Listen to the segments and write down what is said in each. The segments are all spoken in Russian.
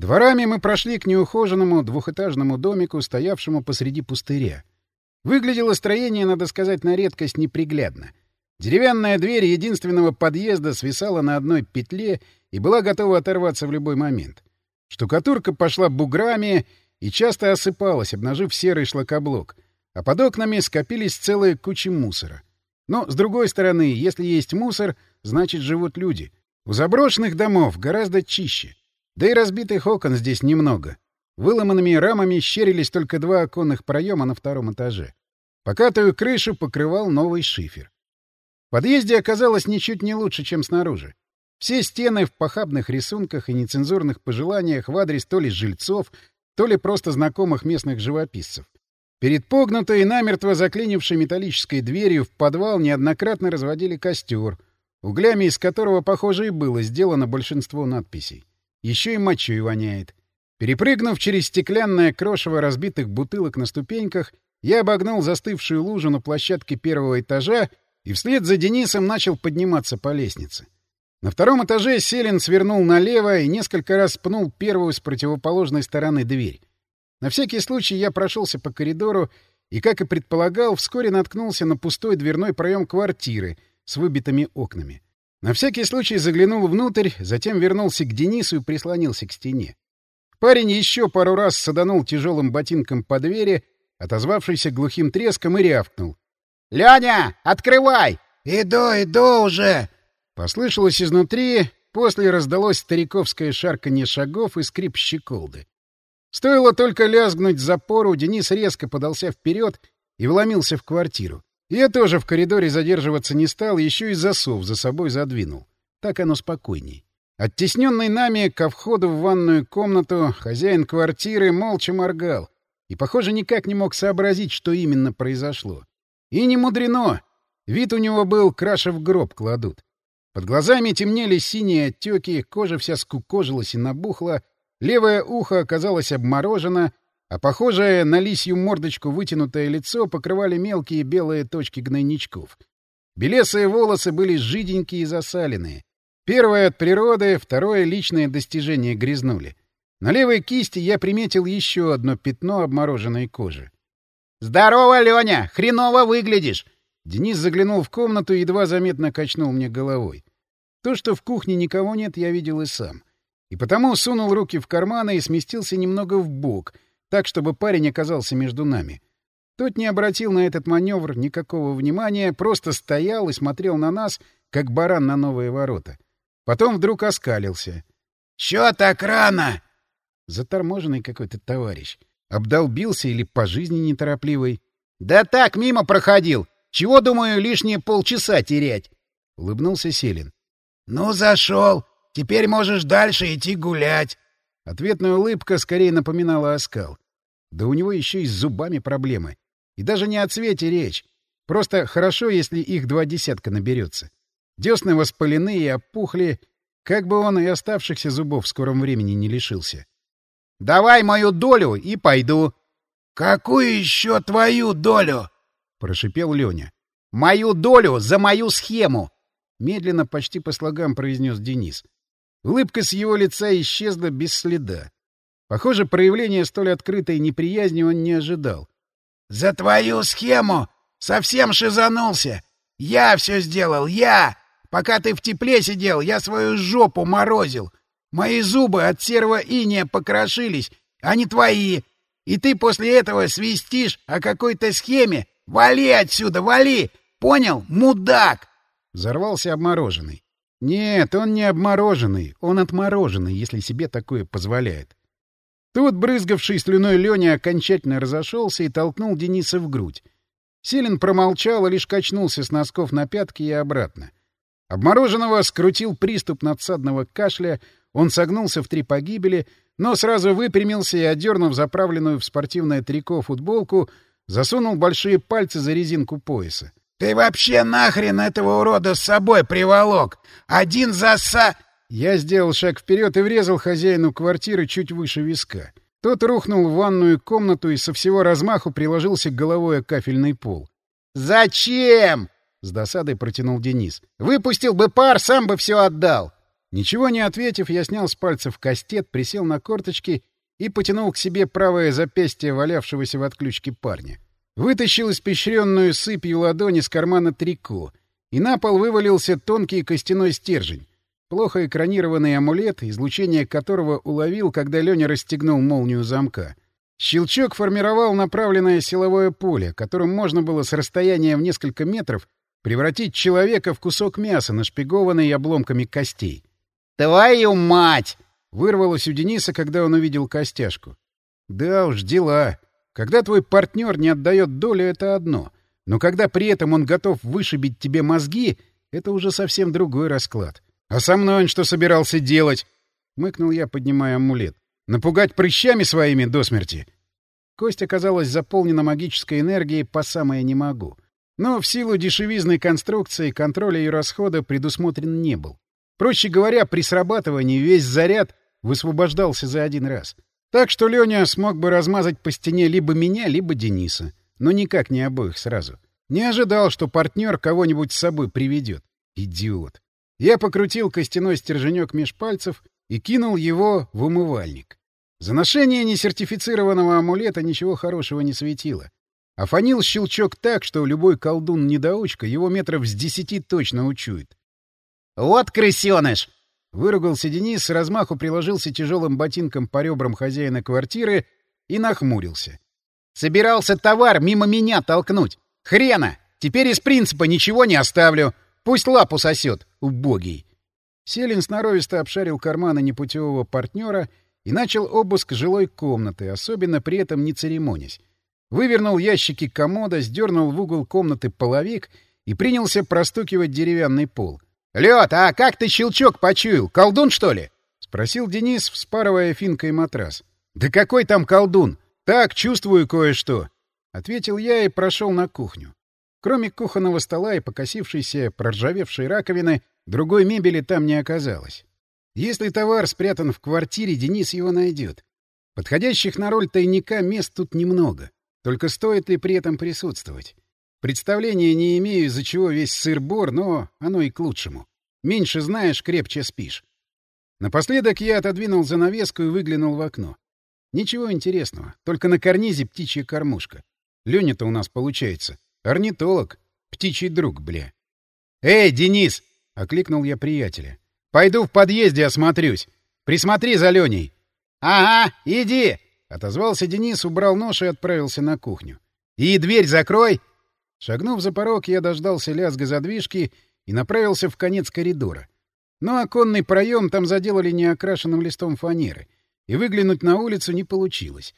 Дворами мы прошли к неухоженному двухэтажному домику, стоявшему посреди пустыря. Выглядело строение, надо сказать, на редкость неприглядно. Деревянная дверь единственного подъезда свисала на одной петле и была готова оторваться в любой момент. Штукатурка пошла буграми и часто осыпалась, обнажив серый шлакоблок, а под окнами скопились целые кучи мусора. Но, с другой стороны, если есть мусор, значит, живут люди. У заброшенных домов гораздо чище. Да и разбитых окон здесь немного. Выломанными рамами щерились только два оконных проема на втором этаже. Покатую крышу покрывал новый шифер. В подъезде оказалось ничуть не лучше, чем снаружи. Все стены в похабных рисунках и нецензурных пожеланиях в адрес то ли жильцов, то ли просто знакомых местных живописцев. Перед погнутой и намертво заклинившей металлической дверью в подвал неоднократно разводили костер, углями из которого, похоже, и было сделано большинство надписей. Еще и мочой воняет. Перепрыгнув через стеклянное крошево разбитых бутылок на ступеньках, я обогнул застывшую лужу на площадке первого этажа и вслед за Денисом начал подниматься по лестнице. На втором этаже Селин свернул налево и несколько раз пнул первую с противоположной стороны дверь. На всякий случай я прошелся по коридору и, как и предполагал, вскоре наткнулся на пустой дверной проем квартиры с выбитыми окнами. На всякий случай заглянул внутрь, затем вернулся к Денису и прислонился к стене. Парень еще пару раз саданул тяжелым ботинком по двери, отозвавшийся глухим треском, и рявкнул. «Леня, открывай!» «Иду, иду уже!» Послышалось изнутри, после раздалось стариковское шарканье шагов и скрип щеколды. Стоило только лязгнуть запору, Денис резко подался вперед и вломился в квартиру. Я тоже в коридоре задерживаться не стал, еще и засов за собой задвинул. Так оно спокойней. Оттесненный нами ко входу в ванную комнату хозяин квартиры молча моргал и, похоже, никак не мог сообразить, что именно произошло. И не мудрено. Вид у него был, краши в гроб кладут. Под глазами темнели синие отеки, кожа вся скукожилась и набухла, левое ухо оказалось обморожено, а похожее на лисью мордочку вытянутое лицо покрывали мелкие белые точки гнойничков. Белесые волосы были жиденькие и засаленные. Первое от природы, второе — личное достижение грязнули. На левой кисти я приметил еще одно пятно обмороженной кожи. «Здорово, Леня! Хреново выглядишь!» Денис заглянул в комнату и едва заметно качнул мне головой. То, что в кухне никого нет, я видел и сам. И потому сунул руки в карманы и сместился немного в бок, так, чтобы парень оказался между нами. Тот не обратил на этот маневр никакого внимания, просто стоял и смотрел на нас, как баран на новые ворота. Потом вдруг оскалился. — Чё так рано? Заторможенный какой-то товарищ. Обдолбился или по жизни неторопливый. — Да так, мимо проходил. Чего, думаю, лишние полчаса терять? — улыбнулся Селин. — Ну, зашел. Теперь можешь дальше идти гулять. Ответная улыбка скорее напоминала оскал. Да у него еще и с зубами проблемы. И даже не о цвете речь. Просто хорошо, если их два десятка наберется. Десны воспалены и опухли, как бы он и оставшихся зубов в скором времени не лишился. — Давай мою долю и пойду. — Какую еще твою долю? — прошипел Леня. — Мою долю за мою схему! — медленно, почти по слогам произнес Денис. Улыбка с его лица исчезла без следа. Похоже, проявления столь открытой неприязни он не ожидал. — За твою схему! Совсем шизанулся! Я все сделал, я! Пока ты в тепле сидел, я свою жопу морозил! Мои зубы от серого иния покрошились, а не твои! И ты после этого свистишь о какой-то схеме, «Вали отсюда, вали! Понял, мудак!» Взорвался обмороженный. Нет, он не обмороженный, он отмороженный, если себе такое позволяет. Тут брызгавший слюной Леня окончательно разошелся и толкнул Дениса в грудь. Селин промолчал и лишь качнулся с носков на пятки и обратно. Обмороженного скрутил приступ надсадного кашля, он согнулся в три погибели, но сразу выпрямился и, одернув заправленную в спортивное трико футболку, Засунул большие пальцы за резинку пояса. «Ты вообще нахрен этого урода с собой приволок? Один заса...» Я сделал шаг вперед и врезал хозяину квартиры чуть выше виска. Тот рухнул в ванную комнату и со всего размаху приложился головой о кафельный пол. «Зачем?» — с досадой протянул Денис. «Выпустил бы пар, сам бы все отдал». Ничего не ответив, я снял с пальцев кастет, присел на корточки и потянул к себе правое запястье валявшегося в отключке парня. Вытащил испещренную сыпью ладони из кармана трико, и на пол вывалился тонкий костяной стержень, плохо экранированный амулет, излучение которого уловил, когда Леня расстегнул молнию замка. Щелчок формировал направленное силовое поле, которым можно было с расстояния в несколько метров превратить человека в кусок мяса, нашпигованный обломками костей. «Твою мать!» — вырвалось у Дениса, когда он увидел костяшку. «Да уж, дела. Когда твой партнер не отдает долю, это одно. Но когда при этом он готов вышибить тебе мозги, это уже совсем другой расклад. А со мной он что собирался делать?» — мыкнул я, поднимая амулет. «Напугать прыщами своими до смерти?» Кость оказалась заполнена магической энергией по самое не могу. Но в силу дешевизной конструкции контроля ее расхода предусмотрен не был. Проще говоря, при срабатывании весь заряд высвобождался за один раз. Так что Леня смог бы размазать по стене либо меня, либо Дениса. Но никак не обоих сразу. Не ожидал, что партнер кого-нибудь с собой приведет. Идиот. Я покрутил костяной стерженек меж пальцев и кинул его в умывальник. За ношение несертифицированного амулета ничего хорошего не светило. А фонил щелчок так, что любой колдун-недоучка его метров с десяти точно учует. «Вот крысёныш!» — выругался Денис, с размаху приложился тяжелым ботинком по ребрам хозяина квартиры и нахмурился. «Собирался товар мимо меня толкнуть. Хрена! Теперь из принципа ничего не оставлю. Пусть лапу сосет, убогий!» Селин сноровисто обшарил карманы непутевого партнера и начал обыск жилой комнаты, особенно при этом не церемонясь. Вывернул ящики комода, сдернул в угол комнаты половик и принялся простукивать деревянный пол — «Лёд, а как ты щелчок почуял? Колдун, что ли?» — спросил Денис, вспарывая финкой матрас. «Да какой там колдун? Так, чувствую кое-что!» — ответил я и прошел на кухню. Кроме кухонного стола и покосившейся, проржавевшей раковины, другой мебели там не оказалось. Если товар спрятан в квартире, Денис его найдет. Подходящих на роль тайника мест тут немного. Только стоит ли при этом присутствовать? Представления не имею, из-за чего весь сыр-бор, но оно и к лучшему. Меньше знаешь, крепче спишь. Напоследок я отодвинул занавеску и выглянул в окно. Ничего интересного, только на карнизе птичья кормушка. Леня-то у нас получается. Орнитолог. Птичий друг, бля. «Эй, Денис!» — окликнул я приятеля. «Пойду в подъезде осмотрюсь. Присмотри за Леней». «Ага, иди!» — отозвался Денис, убрал нож и отправился на кухню. «И дверь закрой!» Шагнув за порог, я дождался лязга задвижки и направился в конец коридора. Но оконный проем там заделали неокрашенным листом фанеры, и выглянуть на улицу не получилось.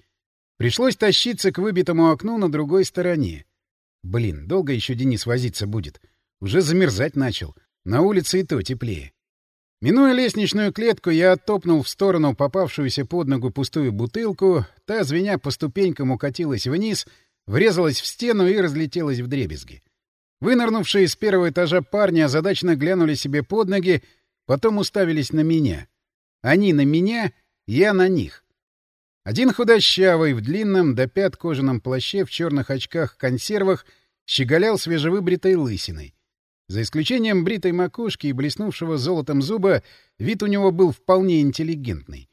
Пришлось тащиться к выбитому окну на другой стороне. Блин, долго еще Денис возиться будет. Уже замерзать начал. На улице и то теплее. Минуя лестничную клетку, я оттопнул в сторону попавшуюся под ногу пустую бутылку, та, звеня по ступенькам, укатилась вниз — врезалась в стену и разлетелась в дребезги. Вынырнувшие с первого этажа парни озадачно глянули себе под ноги, потом уставились на меня. Они на меня, я на них. Один худощавый, в длинном до пят кожаном плаще, в черных очках-консервах, щеголял свежевыбритой лысиной. За исключением бритой макушки и блеснувшего золотом зуба, вид у него был вполне интеллигентный.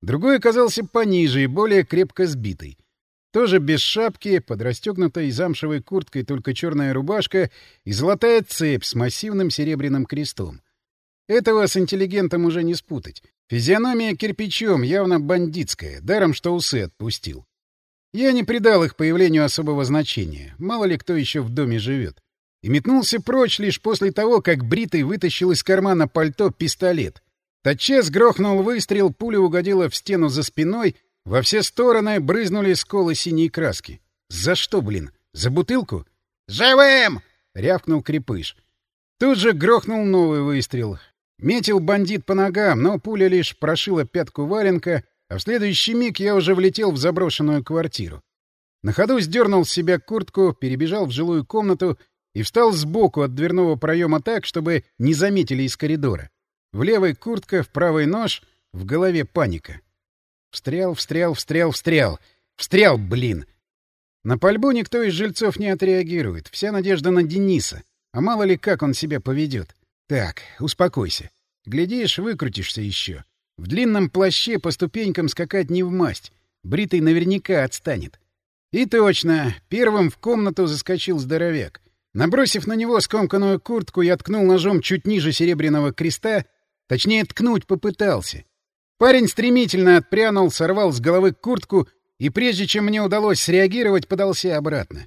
Другой оказался пониже и более крепко сбитый — тоже без шапки, под расстегнутой замшевой курткой только черная рубашка и золотая цепь с массивным серебряным крестом. Этого с интеллигентом уже не спутать. Физиономия кирпичом, явно бандитская, даром что усы отпустил. Я не придал их появлению особого значения, мало ли кто еще в доме живет. И метнулся прочь лишь после того, как Бритый вытащил из кармана пальто пистолет. Тотчас грохнул выстрел, пуля угодила в стену за спиной — во все стороны брызнули сколы синей краски. За что, блин? За бутылку? «Живым!» — рявкнул крепыш. Тут же грохнул новый выстрел. Метил бандит по ногам, но пуля лишь прошила пятку валенка, а в следующий миг я уже влетел в заброшенную квартиру. На ходу сдернул с себя куртку, перебежал в жилую комнату и встал сбоку от дверного проема так, чтобы не заметили из коридора. В левой куртка, в правой нож, в голове паника. Встрял, встрял, встрял, встрял. Встрял, блин! На пальбу никто из жильцов не отреагирует. Вся надежда на Дениса. А мало ли как он себя поведет. Так, успокойся. Глядишь, выкрутишься еще. В длинном плаще по ступенькам скакать не в масть. Бритый наверняка отстанет. И точно, первым в комнату заскочил здоровяк. Набросив на него скомканную куртку, я ткнул ножом чуть ниже серебряного креста, точнее, ткнуть попытался. Парень стремительно отпрянул, сорвал с головы куртку и, прежде чем мне удалось среагировать, подался обратно.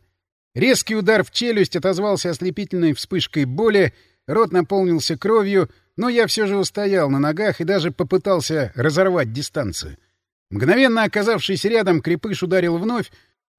Резкий удар в челюсть отозвался ослепительной вспышкой боли, рот наполнился кровью, но я все же устоял на ногах и даже попытался разорвать дистанцию. Мгновенно оказавшийся рядом, крепыш ударил вновь,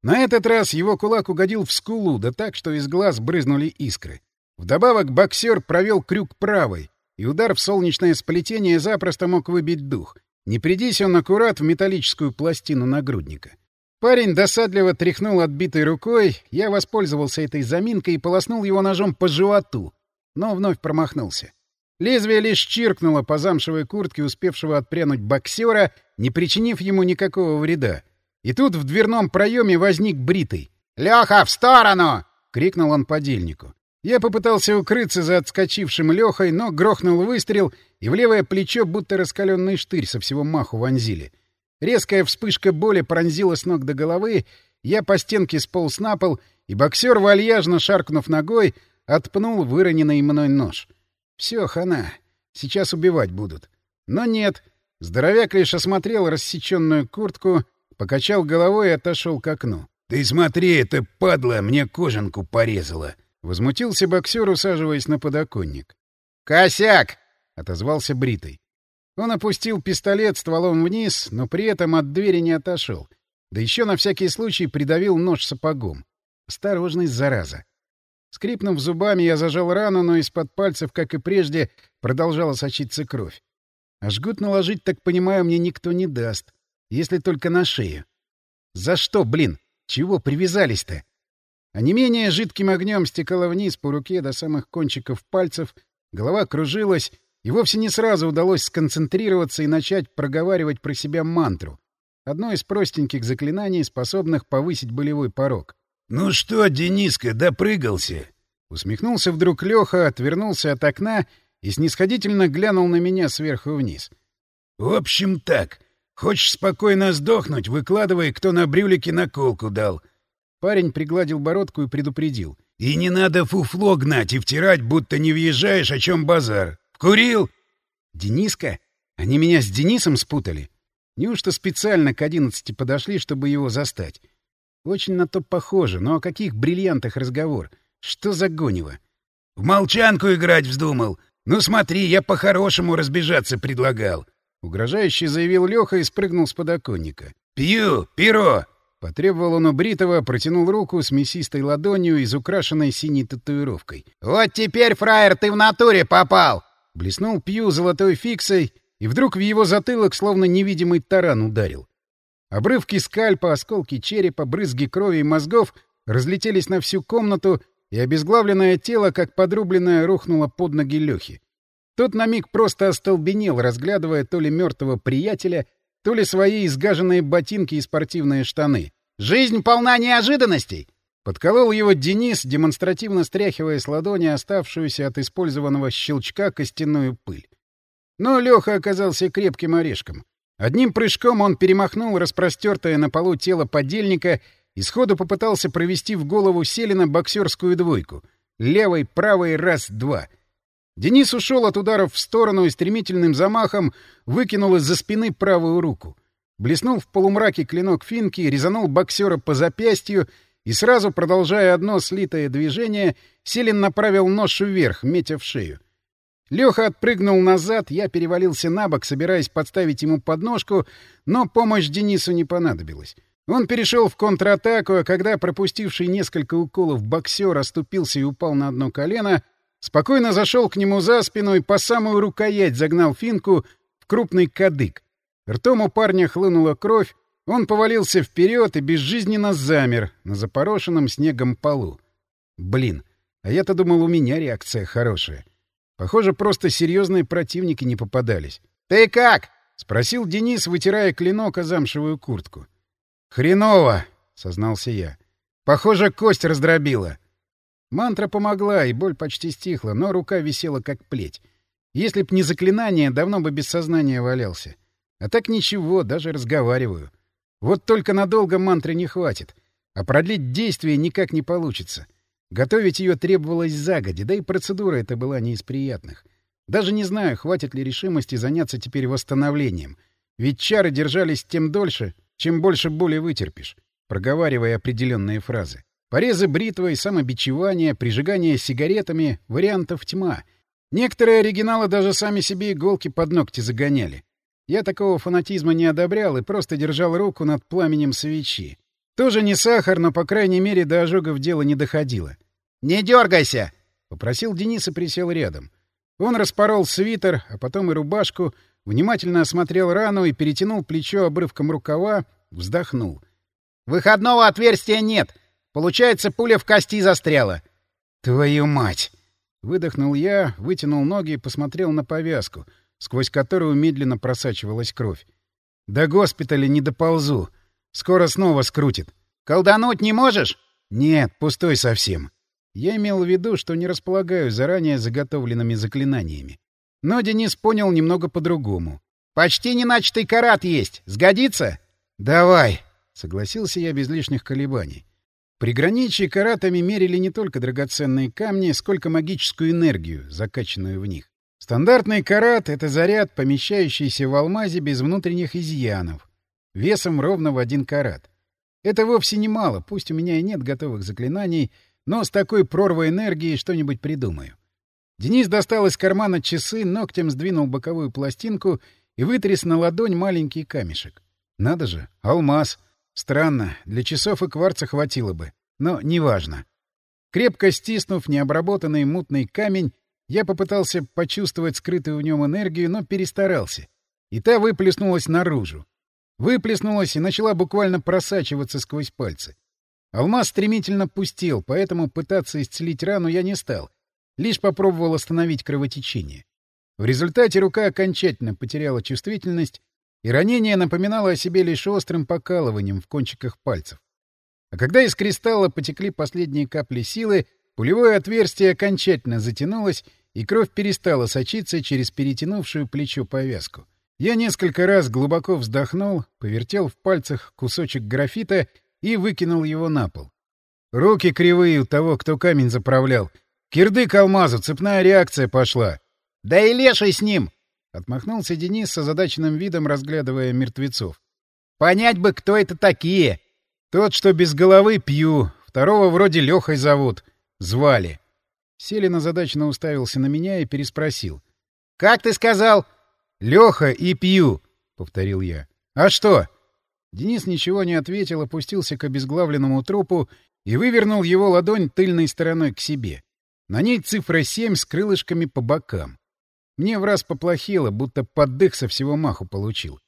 на этот раз его кулак угодил в скулу, да так, что из глаз брызнули искры. Вдобавок боксер провел крюк правой, и удар в солнечное сплетение запросто мог выбить дух. Не придись он аккурат в металлическую пластину нагрудника. Парень досадливо тряхнул отбитой рукой, я воспользовался этой заминкой и полоснул его ножом по животу, но вновь промахнулся. Лезвие лишь чиркнуло по замшевой куртке успевшего отпрянуть боксера, не причинив ему никакого вреда. И тут в дверном проеме возник бритый. «Леха, в сторону!» — крикнул он подельнику. Я попытался укрыться за отскочившим Лехой, но грохнул выстрел, и в левое плечо будто раскаленный штырь со всего маху вонзили. Резкая вспышка боли пронзила с ног до головы, я по стенке сполз на пол, и боксер, вальяжно шаркнув ногой, отпнул выроненный мной нож. Все, хана. Сейчас убивать будут. Но нет. Здоровяк лишь осмотрел рассеченную куртку, покачал головой и отошел к окну. — Ты смотри, это падла мне кожанку порезала! Возмутился боксер, усаживаясь на подоконник. «Косяк!» — отозвался Бритый. Он опустил пистолет стволом вниз, но при этом от двери не отошел. Да еще на всякий случай придавил нож сапогом. Осторожность, зараза. Скрипнув зубами, я зажал рану, но из-под пальцев, как и прежде, продолжала сочиться кровь. А жгут наложить, так понимаю, мне никто не даст. Если только на шею. За что, блин? Чего привязались-то? А не менее жидким огнем стекало вниз по руке до самых кончиков пальцев, голова кружилась, и вовсе не сразу удалось сконцентрироваться и начать проговаривать про себя мантру. Одно из простеньких заклинаний, способных повысить болевой порог. «Ну что, Дениска, допрыгался?» Усмехнулся вдруг Леха, отвернулся от окна и снисходительно глянул на меня сверху вниз. «В общем так. Хочешь спокойно сдохнуть, выкладывай, кто на брюлике наколку дал. Парень пригладил бородку и предупредил. — И не надо фуфло гнать и втирать, будто не въезжаешь, о чем базар. Курил? Дениска? Они меня с Денисом спутали? Неужто специально к одиннадцати подошли, чтобы его застать? Очень на то похоже, но о каких бриллиантах разговор? Что за гонево? — В молчанку играть вздумал. Ну смотри, я по-хорошему разбежаться предлагал. Угрожающе заявил Леха и спрыгнул с подоконника. — Пью, перо! Потребовал он у Бритова, протянул руку с мясистой ладонью, из украшенной синей татуировкой. «Вот теперь, фраер, ты в натуре попал!» Блеснул Пью золотой фиксой, и вдруг в его затылок словно невидимый таран ударил. Обрывки скальпа, осколки черепа, брызги крови и мозгов разлетелись на всю комнату, и обезглавленное тело, как подрубленное, рухнуло под ноги Лехи. Тот на миг просто остолбенел, разглядывая то ли мертвого приятеля, то ли свои изгаженные ботинки и спортивные штаны. «Жизнь полна неожиданностей!» Подколол его Денис, демонстративно стряхивая с ладони оставшуюся от использованного щелчка костяную пыль. Но Леха оказался крепким орешком. Одним прыжком он перемахнул распростертое на полу тело подельника и сходу попытался провести в голову Селина боксерскую двойку. Левой, правой, раз-два — Денис ушел от ударов в сторону и стремительным замахом выкинул из-за спины правую руку. Блеснул в полумраке клинок финки, резанул боксера по запястью, и сразу, продолжая одно слитое движение, Селин направил нож вверх, метя в шею. Леха отпрыгнул назад, я перевалился на бок, собираясь подставить ему подножку, но помощь Денису не понадобилась. Он перешел в контратаку, а когда пропустивший несколько уколов боксер оступился и упал на одно колено — Спокойно зашел к нему за спину и по самую рукоять загнал финку в крупный кадык. Ртом у парня хлынула кровь, он повалился вперед и безжизненно замер на запорошенном снегом полу. Блин, а я-то думал, у меня реакция хорошая. Похоже, просто серьезные противники не попадались. «Ты как?» — спросил Денис, вытирая клинок о замшевую куртку. «Хреново!» — сознался я. «Похоже, кость раздробила». Мантра помогла, и боль почти стихла, но рука висела как плеть. Если б не заклинание, давно бы без сознания валялся. А так ничего, даже разговариваю. Вот только надолго мантры не хватит. А продлить действие никак не получится. Готовить ее требовалось загоди, да и процедура эта была не из приятных. Даже не знаю, хватит ли решимости заняться теперь восстановлением. Ведь чары держались тем дольше, чем больше боли вытерпишь, проговаривая определенные фразы. Порезы бритвой, самобичевание, прижигание сигаретами — вариантов тьма. Некоторые оригиналы даже сами себе иголки под ногти загоняли. Я такого фанатизма не одобрял и просто держал руку над пламенем свечи. Тоже не сахар, но, по крайней мере, до ожогов дело не доходило. «Не дергайся!» — попросил Денис и присел рядом. Он распорол свитер, а потом и рубашку, внимательно осмотрел рану и перетянул плечо обрывком рукава, вздохнул. «Выходного отверстия нет. Получается, пуля в кости застряла». «Твою мать!» Выдохнул я, вытянул ноги и посмотрел на повязку, сквозь которую медленно просачивалась кровь. «До госпиталя не доползу. Скоро снова скрутит». «Колдануть не можешь?» «Нет, пустой совсем». Я имел в виду, что не располагаю заранее заготовленными заклинаниями. Но Денис понял немного по-другому. «Почти неначатый карат есть. Сгодится?» «Давай», — согласился я без лишних колебаний. Приграничье каратами мерили не только драгоценные камни, сколько магическую энергию, закачанную в них. Стандартный карат — это заряд, помещающийся в алмазе без внутренних изъянов, весом ровно в один карат. Это вовсе не мало, пусть у меня и нет готовых заклинаний, но с такой прорвой энергии что-нибудь придумаю. Денис достал из кармана часы, ногтем сдвинул боковую пластинку и вытряс на ладонь маленький камешек. Надо же, алмаз. Странно, для часов и кварца хватило бы, но неважно. Крепко стиснув необработанный мутный камень, я попытался почувствовать скрытую в нем энергию, но перестарался. И та выплеснулась наружу. Выплеснулась и начала буквально просачиваться сквозь пальцы. Алмаз стремительно пустел, поэтому пытаться исцелить рану я не стал. Лишь попробовал остановить кровотечение. В результате рука окончательно потеряла чувствительность, и ранение напоминало о себе лишь острым покалыванием в кончиках пальцев. А когда из кристалла потекли последние капли силы, пулевое отверстие окончательно затянулось, и кровь перестала сочиться через перетянувшую плечо повязку. Я несколько раз глубоко вздохнул, повертел в пальцах кусочек графита и выкинул его на пол. Руки кривые у того, кто камень заправлял. Кирдык алмазу, цепная реакция пошла. — Да и леший с ним! — отмахнулся Денис с озадаченным видом, разглядывая мертвецов. — Понять бы, кто это такие! Тот, что без головы, пью. Второго вроде Лехой зовут. Звали. Селин озадаченно уставился на меня и переспросил. — Как ты сказал? — Леха и пью, — повторил я. — А что? Денис ничего не ответил, опустился к обезглавленному трупу и вывернул его ладонь тыльной стороной к себе. На ней цифра 7 с крылышками по бокам. Мне в раз поплохело, будто поддых со всего маху получил.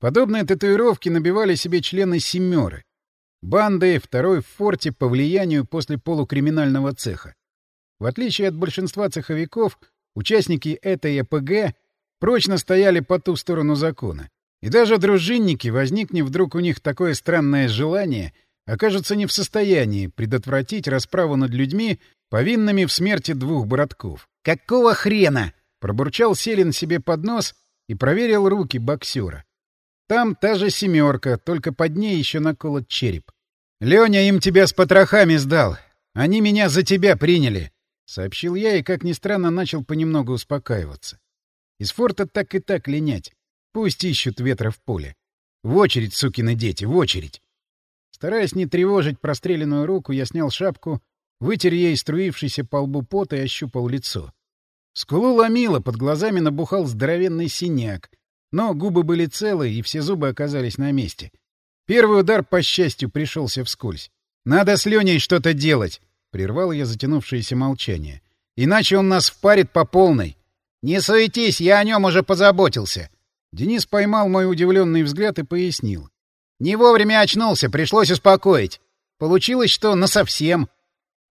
Подобные татуировки набивали себе члены «семеры». Банды, второй в форте по влиянию после полукриминального цеха. В отличие от большинства цеховиков, участники этой ЭПГ прочно стояли по ту сторону закона. И даже дружинники, возникнет вдруг у них такое странное желание, окажутся не в состоянии предотвратить расправу над людьми, повинными в смерти двух братков. «Какого хрена?» — пробурчал Селин себе под нос и проверил руки боксера. Там та же семерка, только под ней еще наколот череп. «Леня им тебя с потрохами сдал. Они меня за тебя приняли», — сообщил я и, как ни странно, начал понемногу успокаиваться. Из форта так и так линять. Пусть ищут ветра в поле. В очередь, сукины дети, в очередь. Стараясь не тревожить простреленную руку, я снял шапку, вытер ей струившийся по лбу пот и ощупал лицо. Скулу ломило, под глазами набухал здоровенный синяк, но губы были целы, и все зубы оказались на месте. Первый удар, по счастью, пришелся вскользь. «Надо с Леней что-то делать!» — прервал я затянувшееся молчание. «Иначе он нас впарит по полной!» «Не суетись, я о нем уже позаботился!» Денис поймал мой удивленный взгляд и пояснил. «Не вовремя очнулся, пришлось успокоить. Получилось, что насовсем».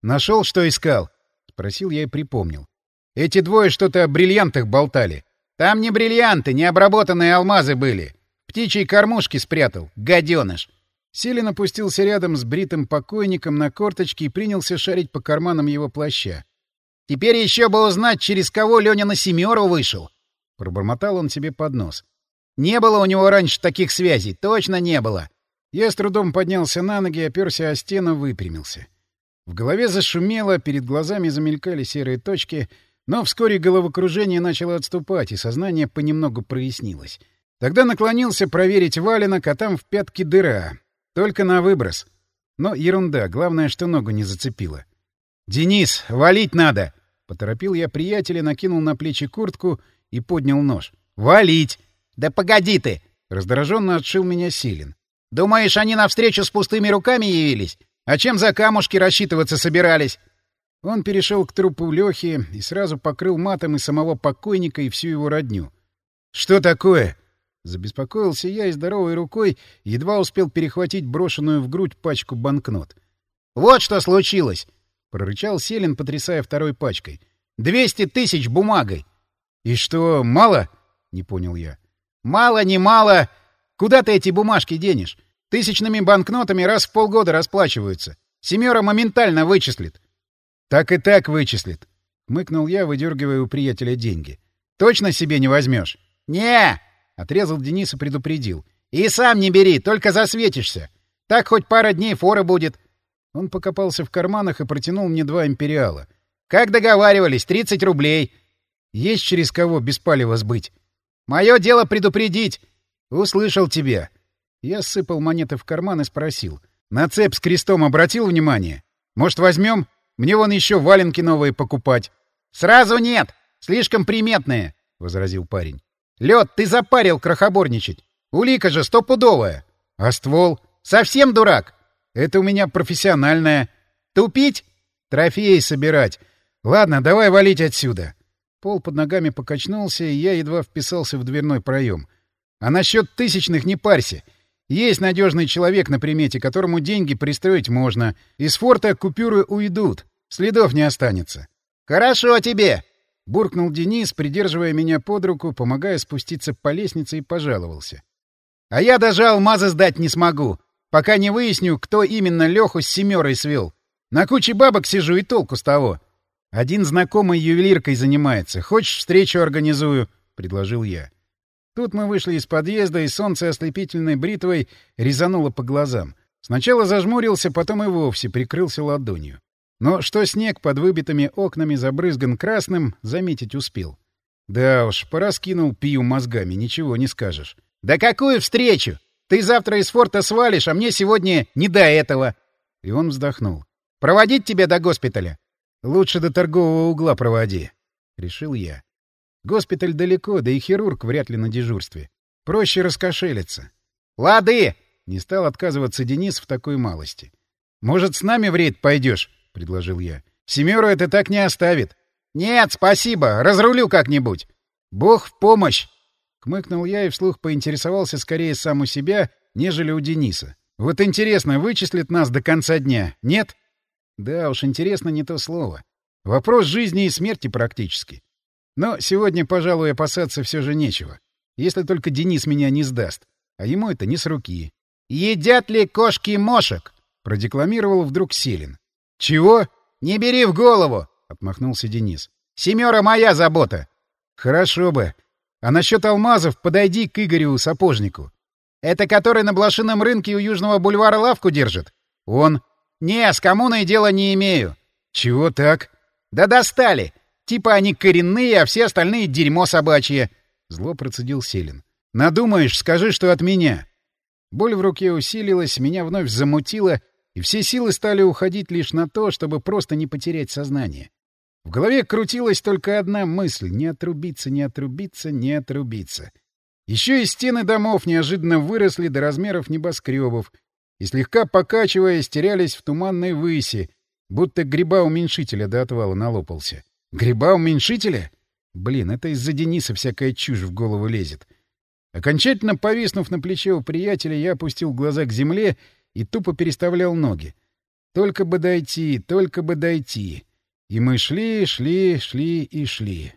«Нашел, что искал?» — спросил я и припомнил. «Эти двое что-то о бриллиантах болтали». «Там не бриллианты, не обработанные алмазы были. Птичьей кормушки спрятал, гаденыш». Селин опустился рядом с бритым покойником на корточки и принялся шарить по карманам его плаща. Теперь еще бы узнать, через кого Леня на семеру вышел. Пробормотал он себе под нос. Не было у него раньше таких связей, точно не было. Я с трудом поднялся на ноги, оперся о стену, выпрямился. В голове зашумело, перед глазами замелькали серые точки, но вскоре головокружение начало отступать, и сознание понемногу прояснилось. Тогда наклонился проверить валенок, а там в пятке дыра. Только на выброс. Но ерунда, главное, что ногу не зацепило. «Денис, валить надо!» Поторопил я приятеля, накинул на плечи куртку и поднял нож. «Валить!» «Да погоди ты!» Раздраженно отшил меня Силин. «Думаешь, они навстречу с пустыми руками явились? А чем за камушки рассчитываться собирались?» Он перешел к трупу Лехи и сразу покрыл матом и самого покойника, и всю его родню. «Что такое?» Забеспокоился я и здоровой рукой едва успел перехватить брошенную в грудь пачку банкнот. «Вот что случилось!» — прорычал Селин, потрясая второй пачкой. «Двести тысяч бумагой!» «И что, мало?» — не понял я. «Мало, не мало! Куда ты эти бумажки денешь? Тысячными банкнотами раз в полгода расплачиваются. Семера моментально вычислит. — Так и так вычислит. — мыкнул я, выдергивая у приятеля деньги. — Точно себе не возьмешь? — Не! — отрезал Денис и предупредил. — И сам не бери, только засветишься. Так хоть пара дней фора будет. Он покопался в карманах и протянул мне два империала. — Как договаривались, тридцать рублей. — Есть через кого без палева сбыть. — Мое дело предупредить. — Услышал тебя. Я сыпал монеты в карман и спросил. «На цепь с крестом обратил внимание? Может, возьмем? Мне вон еще валенки новые покупать». «Сразу нет! Слишком приметные!» — возразил парень. «Лед, ты запарил крохоборничать! Улика же стопудовая!» «А ствол?» «Совсем дурак!» «Это у меня профессиональная». «Тупить?» «Трофеи собирать. Ладно, давай валить отсюда». Пол под ногами покачнулся, и я едва вписался в дверной проем. «А насчет тысячных не парься. Есть надежный человек на примете, которому деньги пристроить можно. Из форта купюры уйдут. Следов не останется. «Хорошо тебе!» — буркнул Денис, придерживая меня под руку, помогая спуститься по лестнице и пожаловался. «А я даже алмазы сдать не смогу, пока не выясню, кто именно Леху с семерой свел. На куче бабок сижу и толку с того. Один знакомый ювелиркой занимается. Хочешь, встречу организую?» — предложил я. Тут мы вышли из подъезда, и солнце ослепительной бритвой резануло по глазам. Сначала зажмурился, потом и вовсе прикрылся ладонью. Но что снег под выбитыми окнами забрызган красным, заметить успел. Да уж, пораскинул пью мозгами, ничего не скажешь. «Да какую встречу? Ты завтра из форта свалишь, а мне сегодня не до этого!» И он вздохнул. «Проводить тебя до госпиталя?» «Лучше до торгового угла проводи», — решил я. Госпиталь далеко, да и хирург вряд ли на дежурстве. Проще раскошелиться. «Лады!» — не стал отказываться Денис в такой малости. «Может, с нами в рейд пойдешь?» — предложил я. «Семеру это так не оставит». «Нет, спасибо. Разрулю как-нибудь». «Бог в помощь!» — кмыкнул я и вслух поинтересовался скорее сам у себя, нежели у Дениса. «Вот интересно, вычислит нас до конца дня, нет?» «Да уж, интересно не то слово. Вопрос жизни и смерти практически. Но сегодня, пожалуй, опасаться все же нечего. Если только Денис меня не сдаст. А ему это не с руки. «Едят ли кошки мошек?» — продекламировал вдруг Селин. «Чего?» «Не бери в голову!» — отмахнулся Денис. «Семера моя забота!» «Хорошо бы. А насчет алмазов подойди к Игорю Сапожнику». «Это который на блошином рынке у Южного бульвара лавку держит?» «Он». «Не, с коммуной дела не имею». «Чего так?» «Да достали! Типа они коренные, а все остальные — дерьмо собачье. Зло процедил Селин. Надумаешь, скажи, что от меня. Боль в руке усилилась, меня вновь замутило, и все силы стали уходить лишь на то, чтобы просто не потерять сознание. В голове крутилась только одна мысль — не отрубиться, не отрубиться, не отрубиться. Еще и стены домов неожиданно выросли до размеров небоскребов и, слегка покачиваясь, терялись в туманной выси, будто гриба уменьшителя до отвала налопался. Гриба уменьшителя? Блин, это из-за Дениса всякая чушь в голову лезет. Окончательно повиснув на плече у приятеля, я опустил глаза к земле и тупо переставлял ноги. Только бы дойти, только бы дойти. И мы шли, шли, шли и шли.